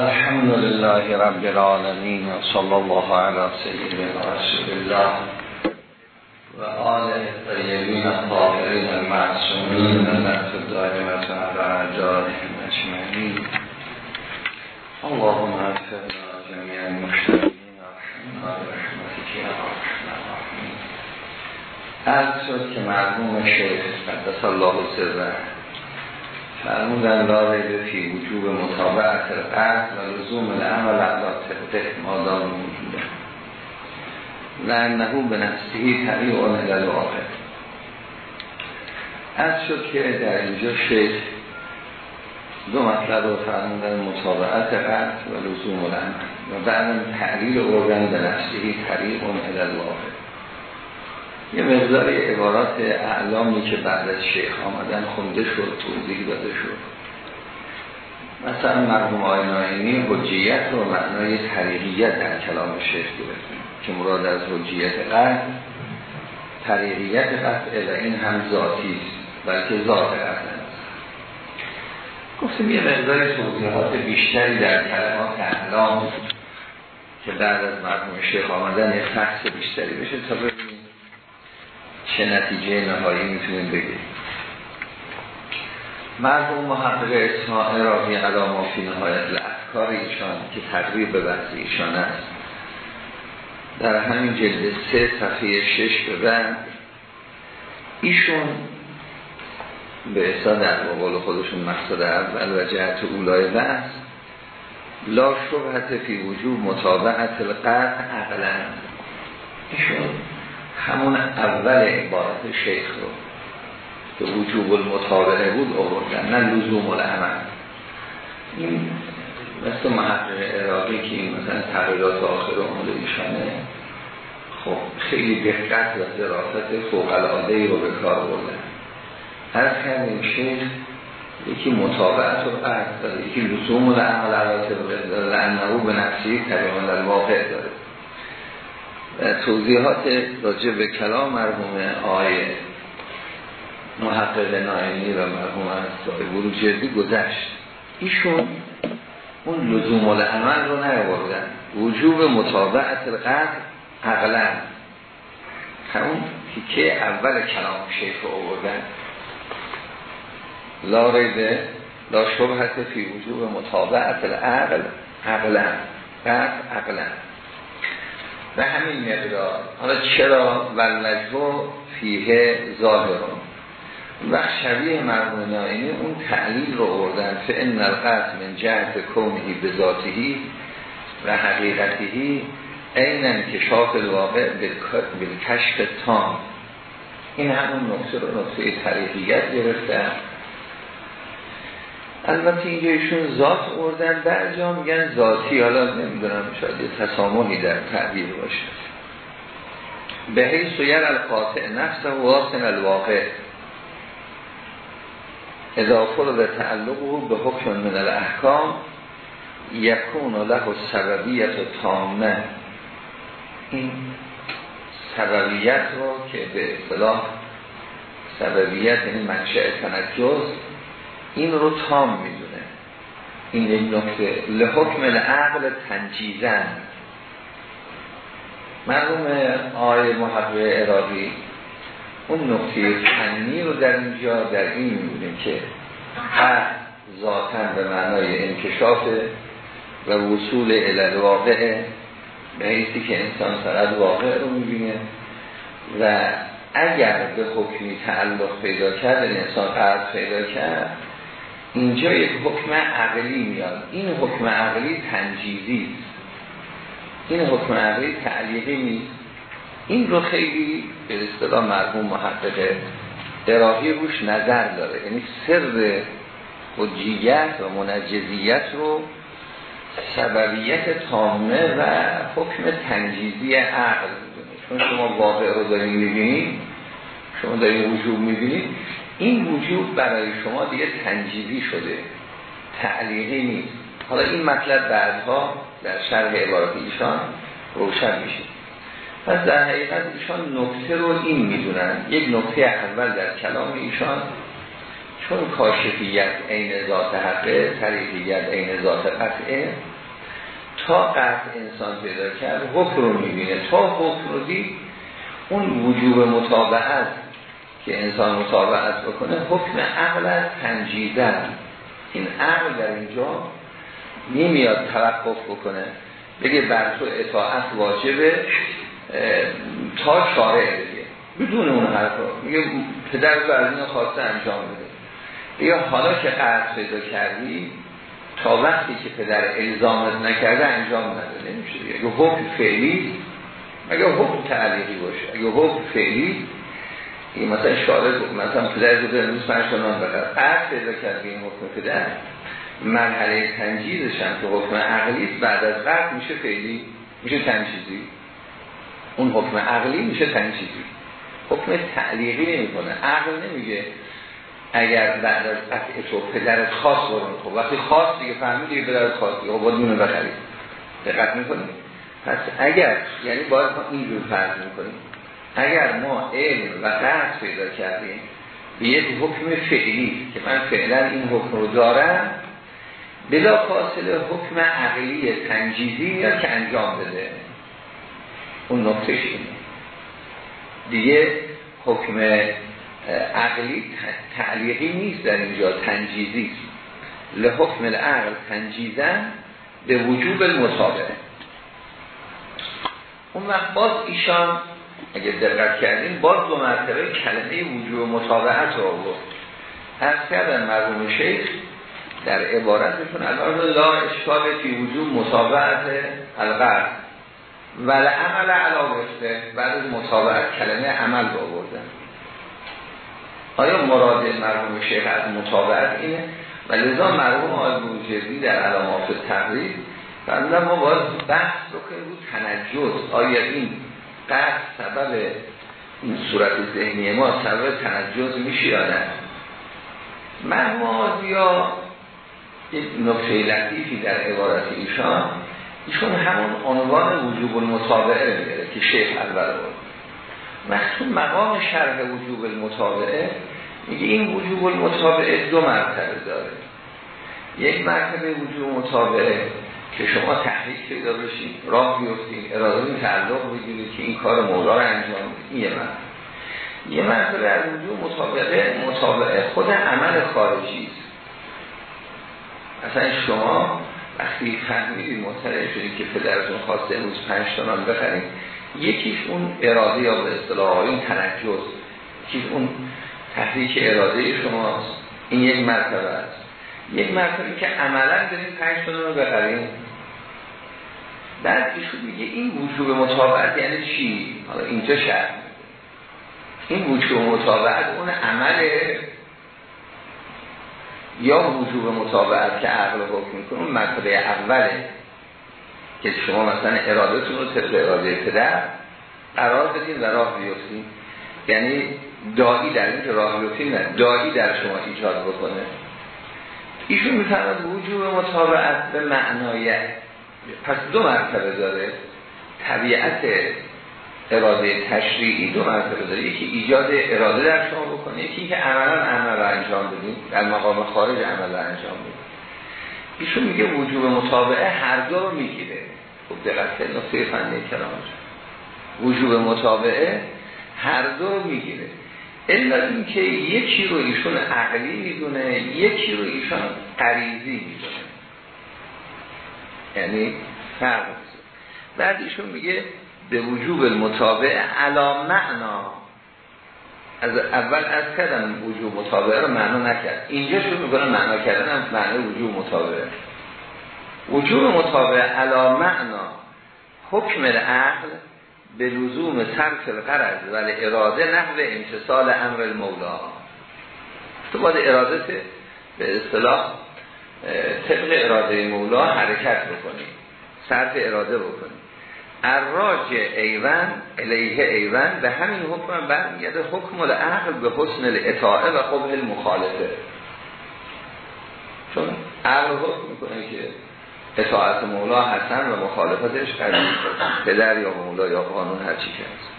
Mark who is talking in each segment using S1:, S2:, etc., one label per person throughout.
S1: الحمد لله رب العالمين صلى الله على سيدنا رسول الله و آله الطیبین الطاهرین المعصومین نت الدائمة على اعجارهم اجمعین اللهم اغفرنا جميع المشترکین ارحمنا برحمتك یا ارحم الراحمین عرض شد که قدس الله سره فرمودن لا ریب فی وجوب مطابعت القرد و لزوم العمل علا طبق مادام موجوده لعنهو به نفسهی طریق اون علل واقع از شد که در اینجا شیخ دو مطلب رو فرمودن مطابعت قرد و لزوم العمل. و بعدم تعلیل اردن به نفسهی طریق اون علل واقع یه مقدار عبارات اعلامی که بعد از شیخ آمدن خونده شد توضیح داده شد. مثلا مرحوم آیناینی حجیت و معنای طریقیت در کلام شیخ گرفتیم که مراد از حجیت قرد طریقیت قطعه و این هم ذاتی است بلکه ذات قطعه گفتیم یه مقدار توضیحات بیشتری در کلمات اعلام که بعد از مرحوم شیخ آمدن یه بیشتری بشه تا چه نتیجه نهایی می‌تونیم بگیم مرحوم محقق اسماعی راقی علام فی نهایت الافکار ایشان که تقریب به بحث ایشان است در همین جلد سه صفحه شش به بعد ایشون به اصلا در مقال خودشون مقصد اول و جهت اولای بحث لا شبهت فی وجود مطابعت القرد اقلا ایشون همون اول عبارت شیخ رو که وجوب المطابقه بود آوردن نه لزوم العمل. این مثل محقق عراقی که این مثلا تغییرات آخر عمر ایشانه خب خیلی دقت و ظرافت فوق العاده رو به کار بردن. هر کردیم شیخ یکی مطابقت رو قرد داره یکی لزوم العمل علاته لعنه به نفسی تقریبا در واقع داره. توضیحات راجع به کلام مرحوم آقای محقق نائمی و مرحوم از بروجردی گذشت. ایشون اون لزوم العمل رو نیاوردن. وجوب مطابعت القدر عقلا. همون که اول کلام شیخ آوردن. لا ریده لا شبهت فی وجوب مطابعت العقل. عقلا. قدر عقلا. به همین مقدار. حالا چرا ولنجو فیه ظاهرون وقت شبیه مرمون نائینی اون تعلیل رو بردن فان القصد من جهت کونهی به ذاتهی و حقیقتهی این انکشاف الواقع بالکشف تام. این همون نقطه رو نقطه طریقیت گرفتن البته اینجا ایشون ذات اردن در جا میگن ذاتی حالا نمی‌دونم شاید یه تسامحی در تعبیر باشه. به حیث و یر القاطع نفس و واسن الواقع. اضافه رو به تعلق به حکم من الاحکام یکون له سببیت و تامه. این سببیت رو که به اصطلاح سببیت یعنی منشأ تنجز این رو تام می‌دونه. این یک نکته. لحکم العقل تنجیزن مرحوم آقای محقق عراقی اون نکته فنی رو در اینجا در این می‌دونه که حق ذاتن به معنای انکشاف و وصول الالواقع به حیثی که انسان فقط واقع رو می‌بینه و اگر به حکمی تعلق پیدا کرد انسان قرد پیدا کرد اینجا یک حکم عقلی میاد. این حکم عقلی تنجیزی این حکم عقلی تعلیقی نیست. این رو خیلی به اصطلاح مرحوم محقق عراقی روش نظر داره. یعنی سر حجیت و منجزیت رو سببیت تامه و حکم تنجیزی عقل چون شما واقع رو دارین می‌بینید شما دارین وجود می‌بینید این وجود برای شما دیگه تنجیزی شده. تعلیقی نیست. حالا این مطلب بعدها در شرح عبارت ایشان روشن میشه. پس در حقیقت ایشان نکته رو این می‌دونن. یک نکته اول در کلام ایشان چون کاشفیت عین ذات حقه طریقیت عین ذات قطعه تا قطع انسان پیدا کرد حکم رو می‌بینه. تا حکم رو دید اون وجوب مطابعت که انسان مطابعت بکنه حکم عقل از تنجیدن این عقل در اینجا نمیاد توقف بکنه بگه بر تو اطاعت واجبه تا شارع بگه بدون اون حرف میگه پدر تو خواسته انجام بده. بگه حالا که قرد پیدا کردی تا وقتی که پدر الزامت نکرده انجام نده. نمیشه اگه حکم فعلی اگه حکم تعلیقی باشه اگه حکم فعلی این مثلا شارع مثلا پدر تو امروز پنج نان بقر قرد پیدا کردی این حکم پدر. مرحله تنجیزش هم که حکم عقلی بعد از قرد میشه فعلی میشه تنجیزی اون حکم عقلی میشه تنجیزی حکم تعلیقی نمی‌کنه. عقل نمیگه اگر بعد از قطع تو پدرت خاص برون خب وقتی خاص دیگه فهمیدی که پدرت خاص دیگه خب باید دونه بخرید. دقت می‌کنیم پس اگر یعنی باید ما اینجور فرض می‌کنیم. اگر ما علم و قرد پیدا کردیم به یک حکم فعلی که من فعلا این حکم رو دارم بلا فاصله حکم عقلی تنجیزی میاد که انجام بده. اون نقطش اینه. دیگه حکم عقلی تعلیقی نیست در اینجا تنجیزی. لحکم العقل تنجیزن به وجوب المطابقه اون وقت باز ایشان اگه دقت کردیم باز دو مرتبه کلمه وجوب مطابقت رو آورد. از کردن مرحوم شیخ در عبارتشون الان لا اشکال فی وجود مطابقت الغرب ولی عمل علا رفته بعد از مطابقت کلمه عمل رو آوردن. آیا مراد مرحوم شیخ از مطابقت اینه؟ و لذا مرحوم آقای بوجردی در علامات تقریب فرمودن ما باید بحث بکنیم بود تنجد. آیا این قرد سبب این صورت ذهنی ما سبب تنجد میشه یا نه؟ مرحوم آزیا یک نقطه لطیفی در عبارت ایشان ایشون همون عنوان وجوب المطابعه میگره که شیخ اول بود مخصوص مقام شرح وجوب المطابعه میگه این وجوب المطابعه دو مرتبه داره. یک مرتبه وجوب مطابعه که شما تحریک پیدا بشید راه بیفتید اراده این تعلق بگیرید که این کار مولا رو انجام بدید. یه مرتبه یه مرتبه از وجوب مطابقه مطابعه خود عمل خارجی است. اصلا شما وقتی فهمیدید مطلع شدید که پدرتون خواسته امروز پنج تانان بخرید یکیش اون اراده یا به اصطلاح این تنجز یکیش اون تحریک اراده شماست. این یک مرتبه است. یک مرتبه که عملا داریم پنج تانان رو بخریم. بعد ایشون میگه این وجوب مطابقت یعنی چی؟ حالا اینجا شرط این وجوب مطابقت اون عمل یا وجوب مطابقت که عقل حکم می‌کنه اون مرتبه اوله که شما مثلا ارادتون رو طبق اراده پدر قرار بدین و راه بیفتین. یعنی دایی در این که راه بیفتین نه دایی در شما ایجاد بکنه. ایشون می‌فهمد وجوب مطابقت به معنای پس دو مرتبه داره. طبیعت اراده تشریعی دو مرتبه داره. یکی ایجاد اراده در شما بکنه یکی که عملا عمل رو انجام بدیم در مقام خارج عمل رو انجام بدیم ایشون میگه وجوب مطابقه هر دو رو می‌گیره. خب کنید نقطه فنی وجوب هر دو رو می‌گیره. الا اینکه یکی رو ایشون عقلی می‌دونه یکی رو ایشون قریزی می‌دونه. یعنی فرق بعد ایشون میگه به وجوب المطابع علا معنا. از اول از کردم وجوب مطابعه رو معنا نکرد. اینجا شروع می‌کنه معنا کردن هم معنی وجوب مطابعه وجوب مطابعه علا معنا حکم العقل به لزوم صرف القرض ولی اراده نحو امتصال امر المولا. تو باید اراده به اصطلاح طبق اراده مولا حرکت بکنی. صرف اراده بکنی. اراج ایوان الیه ایوان به همین حکم برمیگرده حکم العقل به حسن الاطاعه و قبه المخالفه. چون عقل حکم می‌کنه که اطاعت مولا حسن و مخالفتش قرار پدر یا مولا یا قانون هر چی که هست.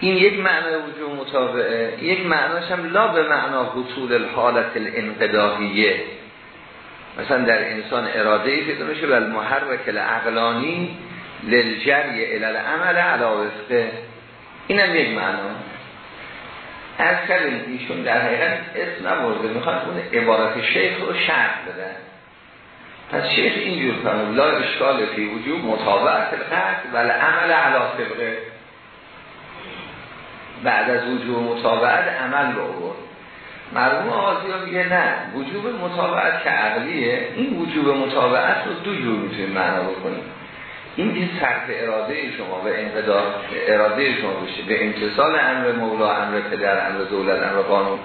S1: این یک معنی وجود مطابقه یک معناش هم لا به معنا حصول الحالت الانقداهیه. مثلا در انسان اراده ای پیدا میشه و المحرک العقلانی للجری الالعمل علا وفقه این هم یک معنا. از کردیم ایشون در حقیقت اسم نبرده. می‌خواد اون عبارت شیخ رو شرح بدن پس شیخ اینجور فرمود لا اشکال فی وجود مطابقت القصد و عمل علا طبقه. بعد از وجود مطابقت عمل رو برد مرموم آزی میگه نه وجوب مطابقت که عقلیه این وجوب مطابقت رو دو جور می‌تونیم معنا بکنیم. این که صرف اراده شما به انقدار اراده شما بشه. به امتصال امر مولا امر پدر امر دولت امر قانون.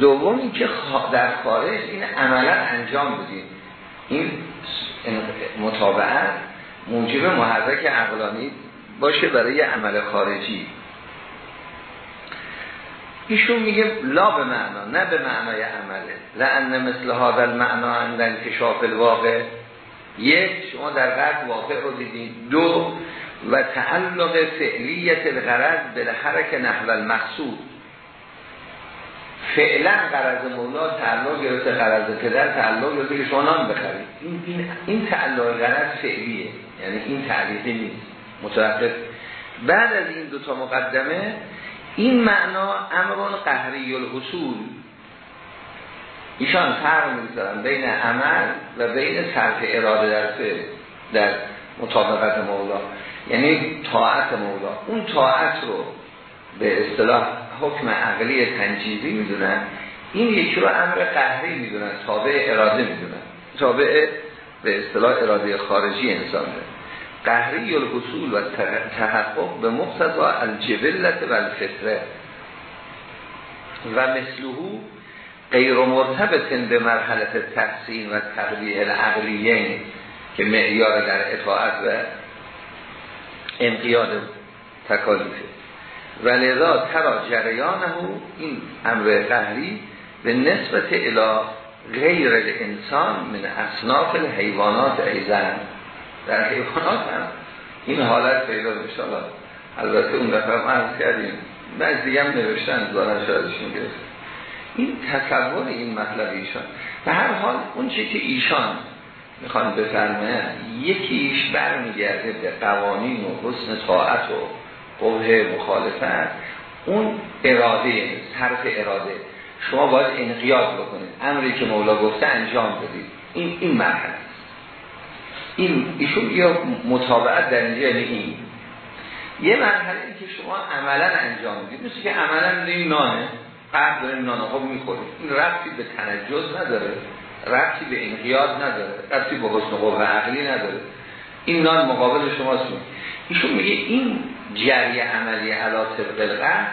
S1: دوم این که در خارج این عملا انجام بدید. این مطابقت موجب محرک عقلانی باشه برای عمل خارجی. ایشون میگه لا به معنا نه به معنای عمله. لعن مثل هذا المعنا عند انکشاف الواقع. یک شما در قرد واقع رو دیدید دو و تعلق فعلیت الغرض به حرک نحو المقصود. فعلا قرض مولا تعلق گرفته قرض پدر تعلق گرفته که شما نام بخرید. این, این, این تعلق قرض فعلیه. یعنی این تعلیقی نیست. متوقف. بعد از این دو تا مقدمه این معنا امرون قهری الحصول ایشان فرق می‌ذارن بین عمل و بین صرف اراده در در مطابقت مولا. یعنی طاعت مولا. اون طاعت رو به اصطلاح حکم عقلی تنجیزی می‌دونن. این یکی رو امر قهری می‌دونن تابع اراده می‌دونن. تابع به اصطلاح اراده خارجی انسان قهری الحصول و تحقق به مقتضا الجبلت و الفطره. و مثلهو غیر مرتبط به مرحله تحسین و تقلیه العقلیین که معیار در اطاعت و انقیاد تکالیفه. و لذا ترا جریانه این امر قهری به نسبت الى غیر الانسان من اصناف الحیوانات ایزن در حیوانات هم این حالت پیدا بشالا البته اون دفعه هم عرض کردیم. بعض دیگه هم نوشتن دارن شایدشون گرفت. این تصور این مطلب ایشان. به هر حال اون چی که ایشان می‌خوان بفرمایند یکیش برمیگرده به قوانین و حسن طاعت و قوه مخالفت اون اراده صرف اراده. شما باید انقیاد بکنید. امری که مولا گفته انجام بدید. این این مرحله. این ایشون یا مطابقت در اینجا یعنی این. یه مرحله این که شما عملا انجام می‌دید مثل که عملا این نانه. قرد داریم نانه ها می‌خوریم این رفتی به تنجز نداره. رفتی به انقیاد نداره. رفتی به حسن قوه عقلی نداره. این نان مقابل شماست. ایشون میگه این جری عملی علا طبق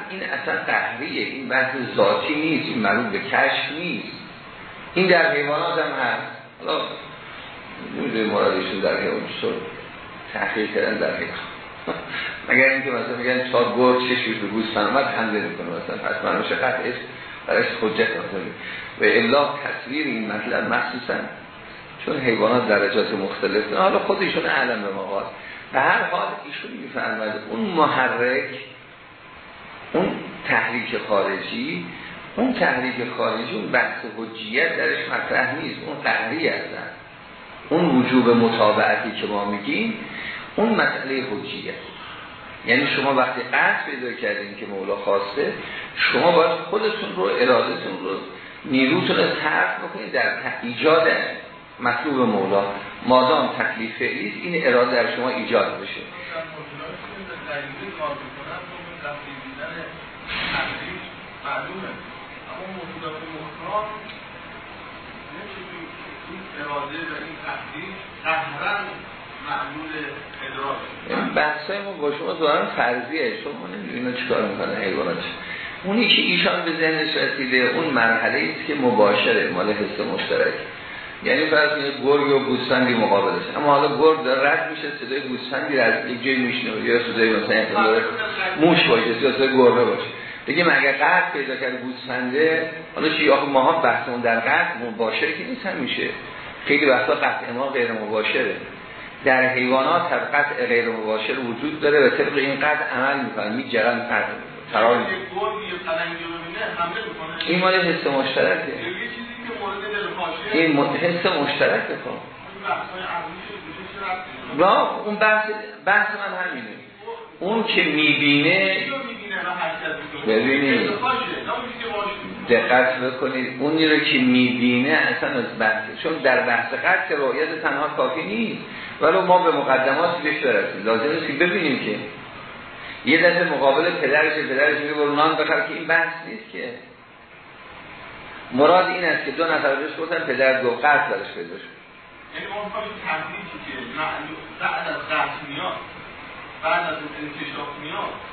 S1: این اصلا تحریه این بحث ذاتی نیست این مرون به کشف نیست. این در حیوانات هم هست. حالا نمی‌دونی مرادشون در حیوان چطور تحقیق کردن در حیوان. مگر اینکه مثلا میگن تا گرد چشوی به گوستان آمد حمله می‌کنه. مثلا پس من روش قطعش برایش حجت مثلا و الا تصویر این مطلب مخصوصا چون حیوانات درجات مختلف حالا خودشون علم به مقال به هر حال ایشون میفرماید اون محرک اون تحریک خارجی اون تحریک خارجی اون بحث حجیت درش مطرح نیست اون قهری هستن. اون وجوب مطابعتی که ما میگیم اون مسئله حجیت. یعنی شما وقتی قصد پیدا کردین که مولا خواسته شما باید خودتون رو ارادتون رو نیروتون رو طرف بکنید در ایجاد مطلوب مولا. مادام تکلیف فعلیست این اراده در شما ایجاد بشه. ادراک بحثای ما با شما دارن فرضیه شما نمی‌دونید چیکار می‌کنه حیوانات اونی که ایشان به ذهنش رسیده اون مرحله است که مباشره مال حس مشترک. یعنی فرض کنید گرگ و گوسفندی مقابلش اما حالا گرگ داره رد میشه صدای گوسفندی از یک جای میشنه یا صدای مثلا موش باشه یا صدای گربه باشه. بگیم اگر قرد پیدا کرد گوسفنده؟ حالا چی؟ آخه ماها بحثمون در قرد مباشره که نیست هم میشه خیلی وقتا قطع ما غیر مباشره. در حیوانات طبقت غیر مباشر وجود داره و طبق این قد عمل می‌کنه می جرن قد فرار این مال حس مشترکه. این حس مشترکه کن با اون بحث بحث من همینه. اون که می‌بینه ببینید دقت بکنید اونی رو که می‌بینه اصلا از بحث چون در بحث قد که تنها کافی نیست. ولی ما به مقدمات بهش برسیم. لازم است که ببینیم که یه دفعه مقابل پدرش پدرش میگه برو نان که این بحث نیست که. مراد این است که دو نفر بهش گفتن پدر دو قرض درش پیدا شد.
S2: یعنی بعد از میاد بعد از میاد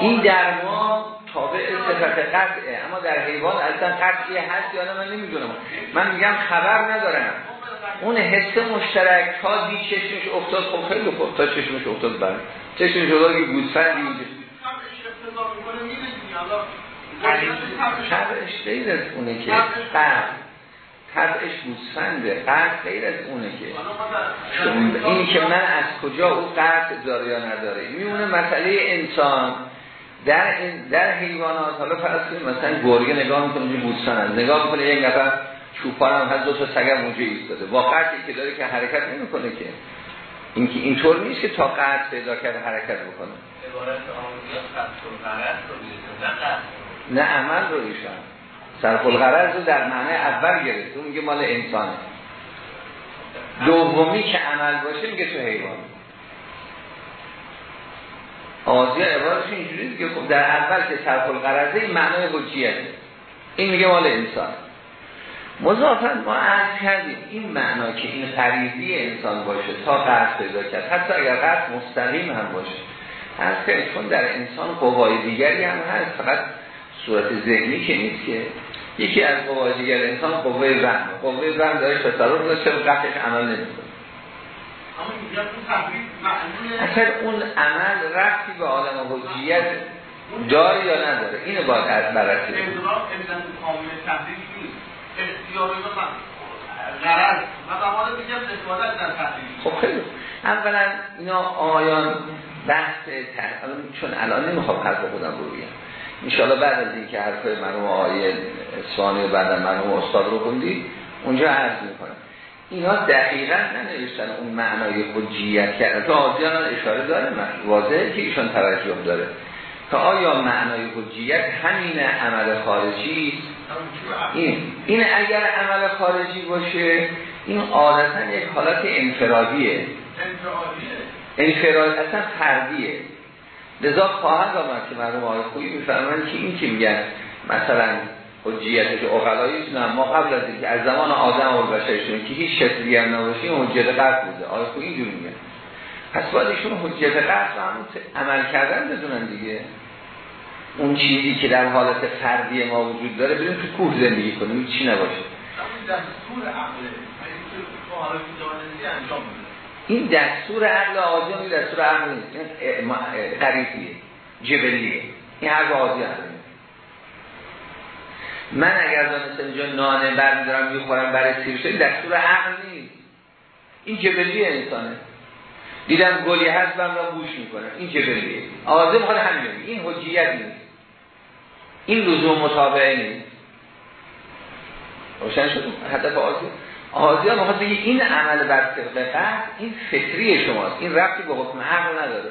S1: این در ما تابع صفت قطعه. اما در حیوان اصلا قطعی هست یا نه من نمی‌دونم. من میگم خبر ندارم. اون حس مشترک تا دی چشمش افتاد خب خیلی خوب. تا چشمش افتاد بر چشمش افتاد که گوسفندی طبعش غیر از اونه که قرد طبعش گوسفنده. قرد غیر از اونه که این که من از کجا او قرد داره یا نداره. میونه مسئله انسان. در این در حیوانات. حالا فرض کنیم مثلا گرگه نگاه می‌کنه گوسفند نگاه می‌کنه یک نفر چوپان هم هست دو تا سگم اونجا ایستاده. با قطعی که داره که حرکت نمی‌کنه که. این که اینطور نیست که تا قطع پیدا کرده حرکت بکنه. نه عمل رو ایشان. صرف الغرض رو در معنی اول گرفت اون میگه مال انسانه. دومی که عمل باشه میگه تو حیوان. آزیا عبارتش اینجوری که خب در اول که صرف الغرضه این معنای حجیته این میگه مال انسان. مضافن ما عرض کردیم این معنا که این خریزی انسان باشه تا قرض پیدا کرد. حتی اگر قرض مستقیم هم باشه. هر چون در انسان قوای دیگری هم هست. فقط صورت ذهنی که نیست که یکی از قوای دیگر انسان قوه رحم قوه رحم داره تصرف داره چرا قطعش عمل نمی‌کنه اصلا اون عمل رفتی به عالم حجیت داره یا نداره. اینو باید از بررسی خب خیلی اولا اینا آیان بحث چون الان نمی‌خوام حرف خودم رو بگم. انشاءالله بعد از این که حرف مرحوم آیه اسفانی و بعد مرحوم استاد رو خوندید اونجا عرض می‌کنم. اینا دقیقا ننوشتن اون معنای حجیت کرد تو آزیان اشاره داره واضحه که ایشان توجه داره. که آیا معنای حجیت همین عمل خارجی؟ این این اگر عمل خارجی باشه این عادتا یک حالت انفرادیه. انفراد اصلا فردیه. لذا خواهد آمد که مرحوم آقای خویی میفرمایند که این که میگن مثلا حجیتش اقلایی نه ما قبل از اینکه از زمان آدم و بشرشون که هیچ شکلی هم نباشه این حجیت قرد بوده آقای خویی اینجوری میگن پس باید ایشون حجیت قرد همون عمل کردن بدونن دیگه. اون چیزی که در حالت فردی ما وجود داره بریم تو کوه زندگی کنیم چی نباشه. این دستور عقل آزی دستور عقل نیست. قریفیه جبلیه. این حرف آزی من اگر دانستم اینجا نانه برمیدارم می‌خورم برای سیر شد دستور عقل نیست. این جبلیه انسانه. دیدم گلی هست من را بوش می‌کنم. این جبلیه. آزی خود همین این حجیت نیست. این لزوم مطابعه نیست. روشن شد؟ هدف آزی. آزیا می‌خواد بگه این عمل بر طبق این فکری شماست. این ربطی به حکم عقل نداره.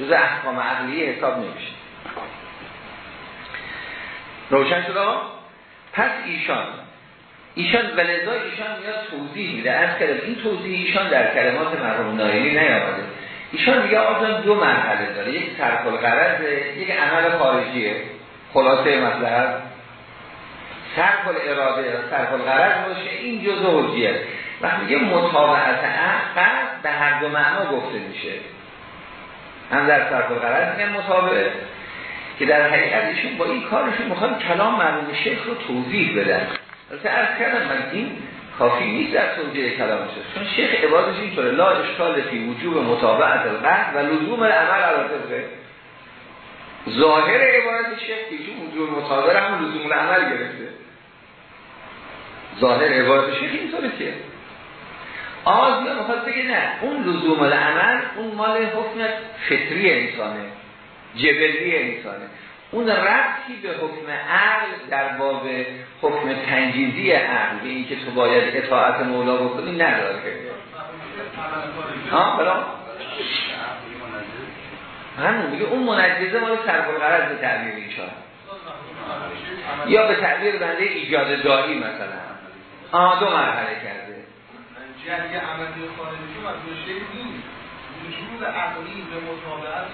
S1: جز احکام عقلی حساب نمیشه. روشن شد آقا؟ پس ایشان. ایشان ولذا ایشان میاد توضیح میده. از کلم این توضیح ایشان در کلمات مرحوم نایلی نیامده. ایشان میگه آزان دو مرحله داره. یک سرکل قرضه یک عمل خارجیه. خلاصه مطلب. سرکل اراده یا سرکل قرض باشه این جزء حجیه. وقتی میگه مطابعت عقل به هر دو معنا گفته میشه. هم در سرکل قرض میگن مطابعه که در حقیقت ایشون با این کارشون می‌خوان کلام مرموم شیخ رو توضیح بدن. البته عرض کردم من این کافی نیست در توضیح کلامش چون شیخ عبادش اینطوره لا اشکال فی وجوب مطابعت القلب و لزوم عمل علاقه ظاهر عبارت شیخ که وجوب مطابعه هم لزوم عمل گرفته. ظاهر عبارت شیخ اینطوره که. آزیا می‌خواد بگه نه. اون لزوم العمل اون مال حکم فطری انسانه جبلی انسانه. اون ربطی به حکم عقل در باب حکم تنجیزی عقل به اینکه تو باید اطاعت مولا بکنی نداره. ها بلا همون میگه اون منجزه مال سربالغرض به تعبیر ایشان یا به تعبیر بنده ایجاد داری مثلا. آه دو مرحله کرده.
S2: یعنی خارجی مدرسه نیست وجود عقلی به مطابقت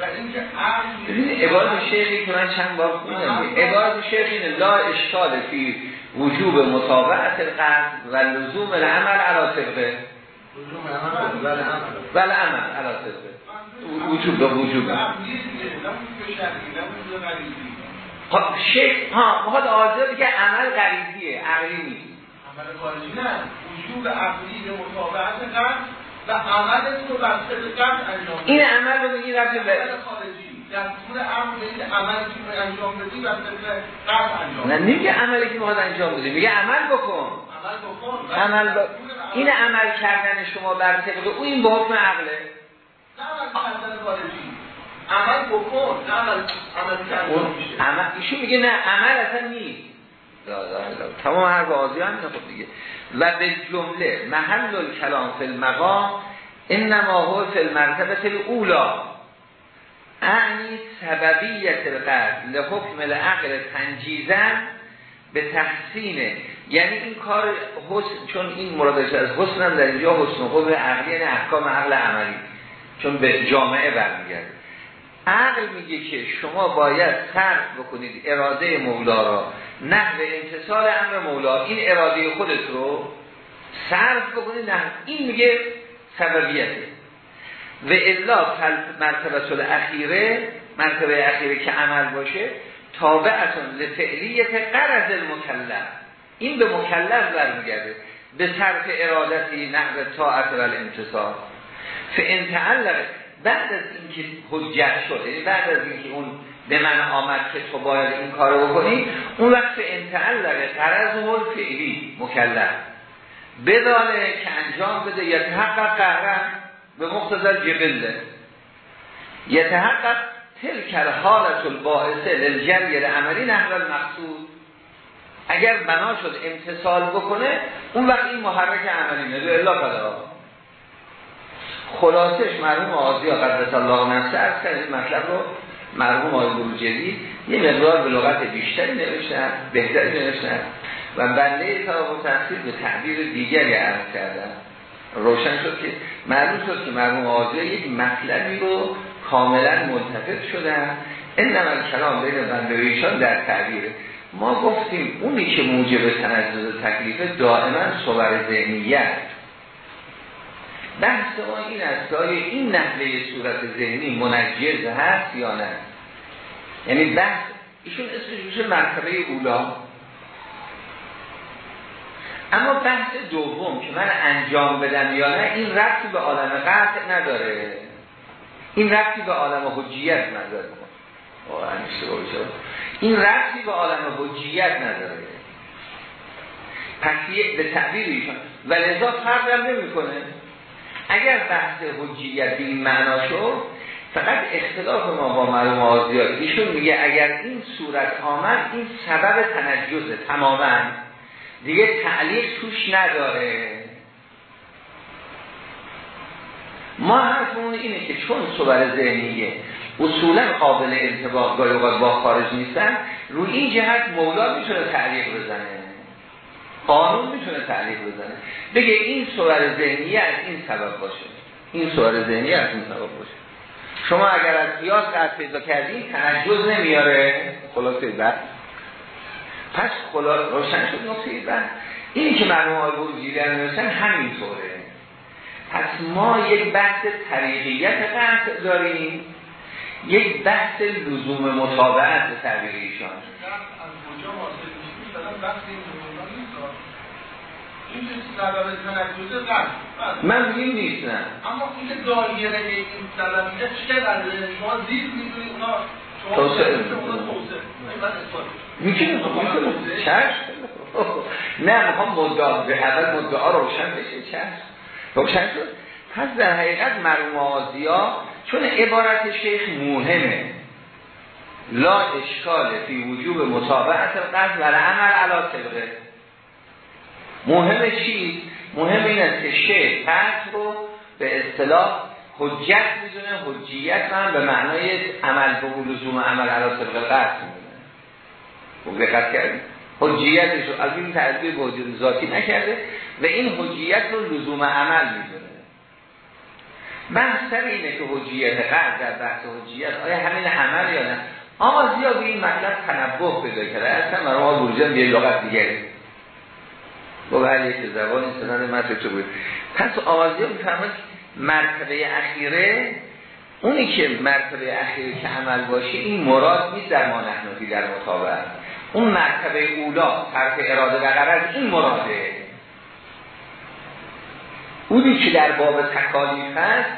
S2: و اینکه عقل
S1: ببین عبارت شیخی که من چند بار خوندم عبارت شیخ اینه لا اشکال فی وجوب مطابقت القصد و لزوم العمل علا طبقه. ولی عمل علا طبقه. وجوب به وجوب. شیخ ها مخواد آزاده که عمل غریزیه عقلی نیست.
S2: عمل خارجی نه. وجود عقلی به مطابقت قصد و عمل رو بر طبق قصد انجام
S1: این عمل رو بگی رفت به
S2: عمل خارجی. دستور امر به این عملی که انجام بدی بر طبق قصد انجام
S1: نه نمیگه عملی که می‌خواد انجام بده میگه عمل بکن.
S2: عمل بکن.
S1: عمل با... این عمل کردن شما بر طبق او این به حکم عقله.
S2: نه عمل کردن خارجی. عمل بکن عمل عمل میشه.
S1: عمل ایشون میگه نه عمل اصلا نیست. لا لا لا. تمام هر بازی هم خب دیگه. و به جمله محل الکلام فی المقام انما هو فی المرتبه الاولا اعنی سببیت القلب لحکم العقل تنجیزن به تحسینه یعنی این کار حسن چون این مرادش از حسن هم در اینجا حسن خود عقلی یعنی احکام عقل عملی. چون به جامعه برمیگرده. عقل میگه که شما باید صرف بکنید اراده مولا را نحو امتصال امر مولا این اراده خودت رو صرف بکنید نه این میگه سببیته. و الا مرتبه الاخیره مرتبه اخیره که عمل باشه تابعتون لفعلیت قرض المکلف. این به مکلف برمیگرده. به صرف ارادتی نحو طاعت و الامتصال فان تعلق بعد از اینکه حجت شد یعنی بعد از اینکه اون به من آمد که تو باید این کارو بکنی اون وقت انتعلق قرض و فعلی مکلف. بدانه که انجام بده یتحقق قهرن به مقتضل جبله یتحقق تلکر حالت الباعثه للجری عملی نحو المقصود. اگر بنا شد امتصال بکنه اون وقت این محرک عملی نده الا قدر. خلاصش مرحوم آزیا قدرت الله نفسه از کرد این مطلب رو مرحوم آقای بروجردی یه مقدار به لغت بیشتری نوشتن بهتری نوشتن و بنده طرف و تحصیل به تعبیر دیگری عرض کردن روشن شد که معلوم شد که مرحوم آزیا یک مطلبی رو کاملا ملتفت شدن این نمال کلام بین ایشان در تعبیره ما گفتیم اونی که موجب تنجز تکلیفه دائما صور ذهنیت. بحث ما این است که این نحوه صورت ذهنی منجز هست یا نه؟ یعنی بحث ایشون اسمش میشه مرتبه اولا. اما بحث دوم که من انجام بدم یا نه این ربطی به عالم قطع نداره. این ربطی به عالم حجیت نداره. این ربطی به عالم حجیت نداره. پس به تعبیر ایشان. و لذا فرق هم نمی کنه اگر بحث حجیت به این معنا شد فقط اختلاف ما با معلوم آزیاد ایشون میگه اگر این صورت آمد این سبب تنجزه تماما. دیگه تعلیق توش نداره. ما حرفمون اینه که چون صور ذهنیه اصولا قابل انتباه گاهی با خارج نیستن روی این جهت مولا می‌تونه تعلیق بزنه. قانون می‌تونه تعلیق بزنه. بگه این صور ذهنی از این سبب باشه. این صور ذهنی از این سبب باشه. شما اگر از قیاس قد پیدا کردید تنجز نمیاره. خلاصه بعد پس خلاص روشن شد نقطه بعد این که مرموم های بروجی نوشتن همینطوره. پس ما یک بحث طریقیت قطع داریم. یک بحث لزوم مطابقت به تعبیر ایشان. من میگیم نیست نه.
S2: اما این دایره این طلبیه چه در شما زیر می‌دونید اونا
S1: توسعه می‌کنه می‌کنه چشم. نه می‌خوام مدعا به اول مدعا روشن بشه چه روشن شد. پس در حقیقت مرموم آزیا چون عبارت شیخ مهمه. لا اشکال فی وجوب مطابعت القصد و عمل علا طبقه. مهم چی؟ مهم این است که شیخ قصد رو به اصطلاح حجت می‌دونه. حجیت هم به معنای عمل به لزوم عمل علا طبق القصد می‌دونه. خوب دقت کردیم حجیتش رو از این به ذاتی نکرده و این حجیت رو لزوم عمل می‌دونه. بحث اینه که حجیت قرد در بحث حجیت آیا همین عمل یا نه؟ آقا زیاد این مطلب تنبه پیدا کرده. اصلا مرا بروجه یه لغت دیگری. با هر یک زبان سنن متن تو بود. پس آقازی ها میفرماد مرتبه اخیره اونی که مرتبه اخیره که عمل باشه این مراد نیست در ما در مطابق. اون مرتبه اولا طرف اراده و قرار این مراده. اونی که در باب تکالیف هست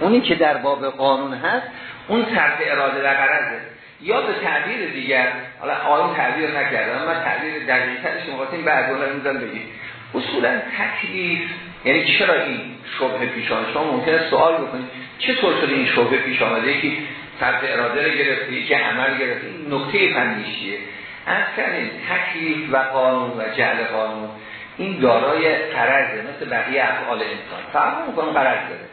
S1: اونی که در باب قانون هست اون طرف اراده و قرضه یا به تعبیر دیگر حالا آن تعبیر نکردم من تعبیر دقیقترش مقاطعیم بعد اون میزن بگید. اصولا تکلیف یعنی چرا این شبه پیش آمده شما ممکنه سوال بکنید چطور شده این شبه پیش آمده یکی طرف اراده رو گرفته یکی عمل گرفته این نکته فنیشیه از تکلیف و قانون و جعل قانون این دارای قرضه مثل بقیه افعال انسان. فهم می‌کنم قرض داره.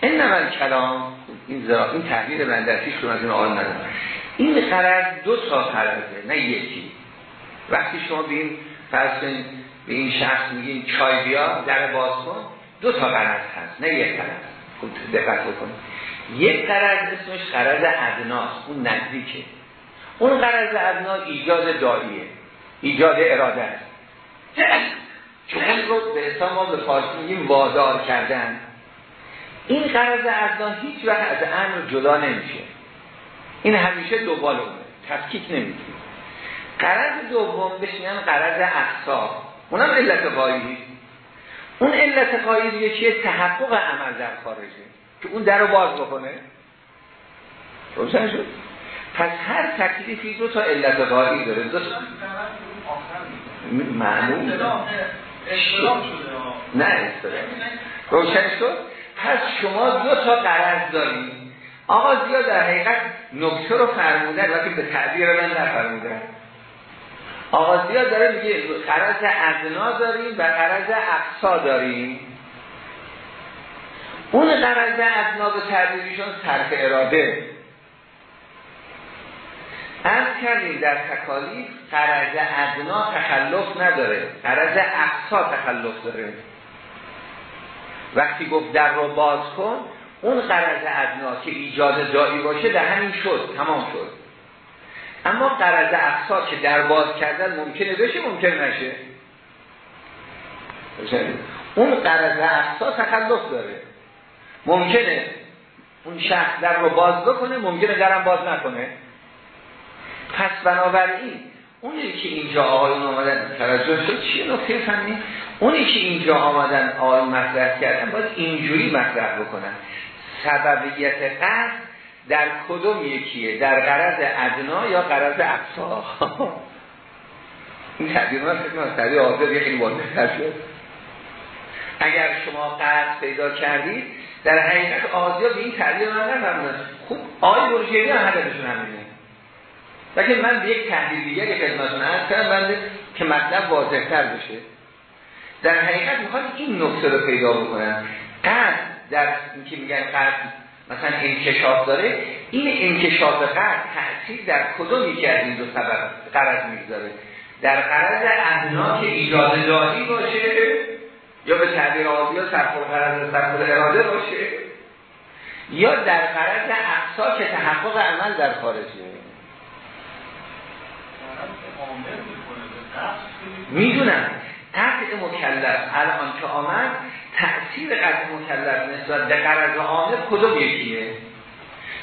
S1: این نمال کلام این, زرا... این تحلیل بندرسیش رو از این آن ندارم. این قرض دو تا قرضه نه یکی. وقتی شما به این فرض به این شخص میگین چای بیا در باز دو تا قرض هست نه یک قرض خوب دقت بکنید. یک قرض اسمش قرض ادناست اون نزدیکه. اون قرض ادنا ایجاد داریه ایجاد اراده است. چون رو به حساب ما به فارسی میگیم وادار کردن. این قرض ادنا هیچ وقت از امر جدا نمیشه. این همیشه دوبال اونه تفکیک نمیشه قرض دوم بشینن قرض اقصا اونم علت قایدی اون علت قایدی چیه تحقق عمل در خارجه. که اون در رو باز بکنه. روشن شد. پس هر تکلیفی دو تا علت قایدی داره. دو تا معلوم. نه استرام روشن شد؟ پس شما دو تا قرض دارید. آقا زیاد در حقیقت نکته رو فرمودن وقتی به تعبیر من نفرمودن. آقا زیاد داره میگه قرض ادنا داریم و قرض اقصا داریم. اون قرض ادنا به تعبیرشون صرف اراده. از کردیم در تکالیف قرض ادنا تخلف نداره قرض اقصا تخلف داره. وقتی گفت در رو باز کن اون قرض ادنا که ایجاد دایی باشه در همین شد تمام شد. اما قرض اقصا که در باز کردن ممکنه بشه ممکن نشه. اون قرض اقصا تخلف داره. ممکنه اون شخص در رو باز بکنه ممکنه درم باز نکنه. پس بنابراین اونی که اینجا آقایون آمدن توجه شد چیه؟ نکته فهمی اونی که اینجا آمدن آقایون مطرح کردن باید اینجوری مطرح بکنن. سببیت قصد در کدوم یکیه؟ در قرض ادنا یا قرض اقصا این تعبیر من فکر کنم تعبیر حاضر یه خیلی شد. اگر شما قرض پیدا کردید در حقیقت آزیا به این تعبیر من خوب آقای برجیری هم هدفشون همینه. لیکن من به یک تحلیل دیگری خدمتتون عرض کردم بنده که مطلب واضحتر بشه. در حقیقت می‌خواد این نکته رو پیدا بکنن قرض در اینکه میگن قرض مثلا انکشاف داره این انکشاف قرض تاثیر در کدوم یکی از این دو سبب قرض می‌گذاره؟ در قرض ادنا که ایجاد دادی باشه یا به تعبیر آبی یا سرخور قرض سرخور اراده باشه یا در قرض اقصا که تحقق عمل در خارجه. می‌دونم. قطع مکلف. الان که آمد تأثیر قطع مکلف نسبت به قرض عامل کدوم یکیه؟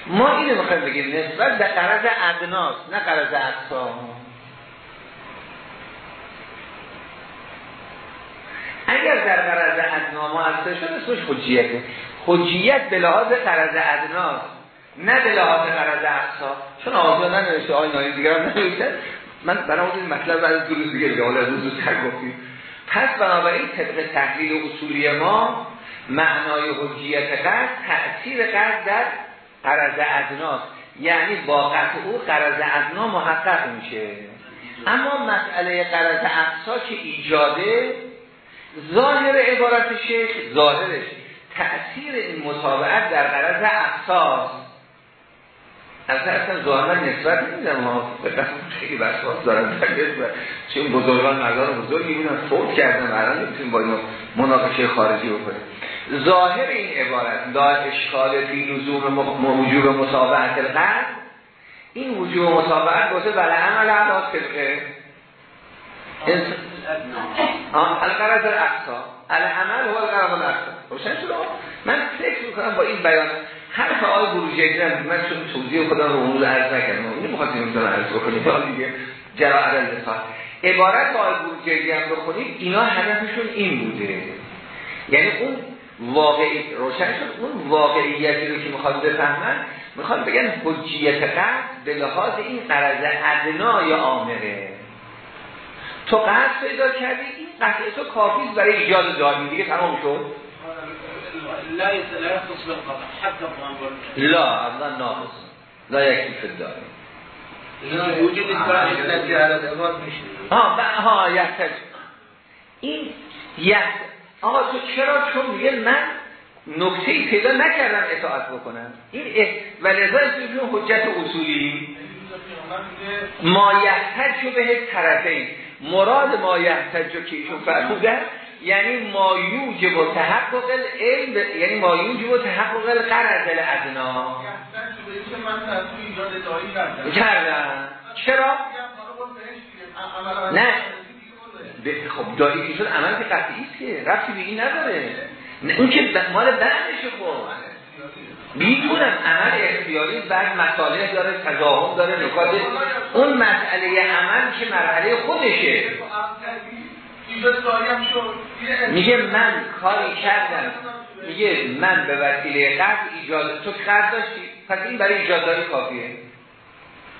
S1: ما اینو می‌خوایم بگیم نسبت به قرض ادناس نه قرض اقصا اگر در قرض ادنا مؤثر شد اسمش حجیته. حجیت به لحاظ قرض ادناس نه به لحاظ قرض اقصا چون آزاد ننوشته آی نایی دیگر هم من بنابراین این مطلب بعد دو روز دیگه دیگه حالا روز گفتیم. پس بنابراین طبق تحلیل اصولی ما معنای حجیت قرض تأثیر قرض در قرض ادناست یعنی با قطع او قرض ادنا محقق میشه. اما مسئله قرض اقصا که ایجاده ظاهر عبارت شیخ ظاهرش تأثیر این مطابعت در قرض اقصاست. اصلا اصلا ظاهرا نسبت نمیدم ها خیلی بساط دارن چه این بزرگان مردان بزرگی بودن فوت کردن. الان نمی‌تونیم با اینو مناقشه خارجی بکنیم. ظاهر این عبارت دا اشکال فی لزوم وجوب مطابعت القرد این وجوب مطابعت گفته بله عمل علا طبقه القرد الاقصا. العمل هو القرد الاقصا. روشن شد من فکر می‌کنم با این بیان هر آقای بروجردی هم من چون توضیح خدا رو امروز عرض نکردم. اینو می‌خواستیم مثلا عرض بکنیم. حال دیگه جرا عدل لسان عبارت با آقای بروجردی هم بخونیم اینا هدفشون این بوده. یعنی اون واقعی روشن شد اون واقعیتی رو که می‌خواد بفهمن می‌خواد بگن حجیت قرد به لحاظ این قرض ادنا یا آمره تو قرض پیدا کردی این قطع تو کافی برای ایجاد دارمی دیگه تمام شد.
S2: لا لا يختص بالقطع حتى
S1: لا اصلا ناقص. لا یکی فی الدارمی
S2: وجود میشه
S1: ها ها یحتاج این یحتاج آقا تو چرا؟ چون میگه من نکته ای پیدا نکردم اطاعت بکنم این ولذا اسمشون حجت اصولی. ما یحتج به طرفین. مراد ما یحتج که ایشون فرمودن یعنی ما یوجب تحقق العلم یعنی ما یوجب تحقق القرض الادنا. کردن. چرا؟ نه. خب دایی که شد عمل که قطعی است که رفتی به این نداره. نه اون که مال بعدشه خب. می‌تونم عمل اختیاری بعد مسائل داره تضاهم داره نکات اون مسئله عمل که مرحله خودشه. میگه من کاری کردم. میگه من به وسیله قرض ایجاد تو قرض داشتی؟ پس این برای ایجاد داری کافیه.